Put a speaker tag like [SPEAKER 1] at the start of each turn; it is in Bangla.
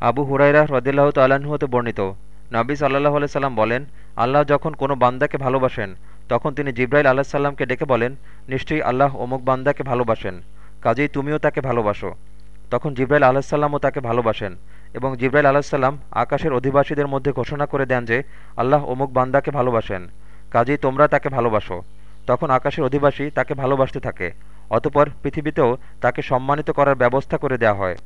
[SPEAKER 1] আবু হুরাইরা হ্রদিল্লাহ হতে বর্ণিত। নাবী সাল্লাহ সাল্লাম বলেন, আল্লাহ যখন কোনো বান্দাকে ভালোবাসেন, তখন তিনি জিব্রাইল আল্লাহ সাল্লামকে ডেকে বলেন, নিশ্চয়ই আল্লাহ অমুক বান্দাকে ভালোবাসেন, কাজেই তুমিও তাকে ভালোবাসো। তখন জিব্রাইল আল্লাহ সাল্লামও তাকে ভালোবাসেন এবং জিব্রাইল আল্লাহ সাল্লাম আকাশের অধিবাসীদের মধ্যে ঘোষণা করে দেন যে, আল্লাহ অমুক বান্দাকে ভালোবাসেন, কাজেই তোমরা তাকে ভালোবাসো। তখন আকাশের অধিবাসী তাকে ভালোবাসতে থাকে, অতপর পৃথিবীতেও তাকে সম্মানিত করার ব্যবস্থা করে দেয়া হয়।